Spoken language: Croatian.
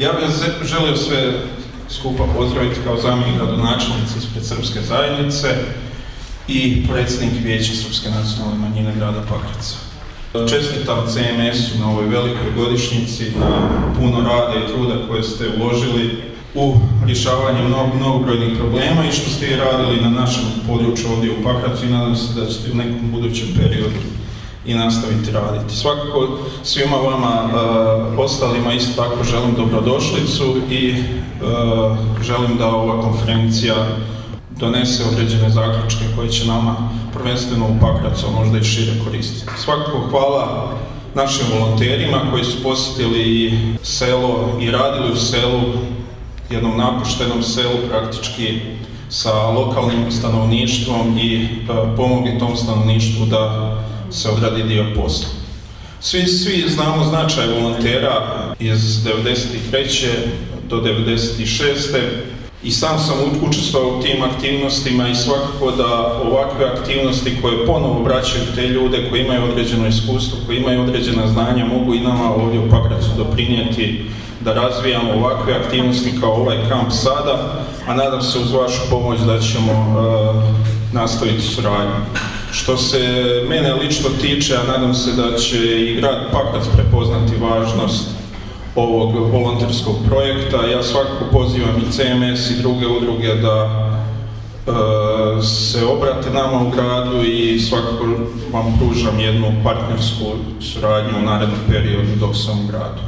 Ja bih želio sve skupa pozdraviti kao zamjenik gradonačelnice ispred Srpske zajednice i predsjednik Vijeća Srpske nacionalne manjine grada Pakraca. Čestitam CMS-u na ovoj velikoj godišnjici, na puno rada i truda koje ste uložili u rješavanje mnogobrojnih problema i što ste i radili na našem području ovdje u Pakracu i nadam se da ćete u nekom budućem periodu i nastaviti raditi. Svakako svima vama uh, ostalima isto tako želim dobrodošlicu i uh, želim da ova konferencija donese određene zaključke koje će nama prvenstveno u Pakracu, možda i šire koristiti. Svakako hvala našim volonterima koji su posjetili selo i radili u selu, jednom napuštenom selu praktički sa lokalnim stanovništvom i pomogli tom stanovništvu da se odradi dio posla. Svi, svi znamo značaj volontera iz 93. do 96. I sam sam učestvovao u tim aktivnostima i svakako da ovakve aktivnosti koje ponovo vraćaju te ljude koji imaju određeno iskustvo, koji imaju određena znanja, mogu i nama ovdje u Pakracu doprinijeti da razvijamo ovakve aktivnosti kao ovaj kamp sada, a nadam se uz vašu pomoć da ćemo uh, nastaviti suradnju. Što se mene lično tiče, a nadam se da će i grad Pakrac prepoznati važnost ovog volonterskog projekta. Ja svakako pozivam i CMS i druge udruge da e, se obrate nama u gradu i svakako vam pružam jednu partnersku suradnju u narednom periodu dok sam u gradu.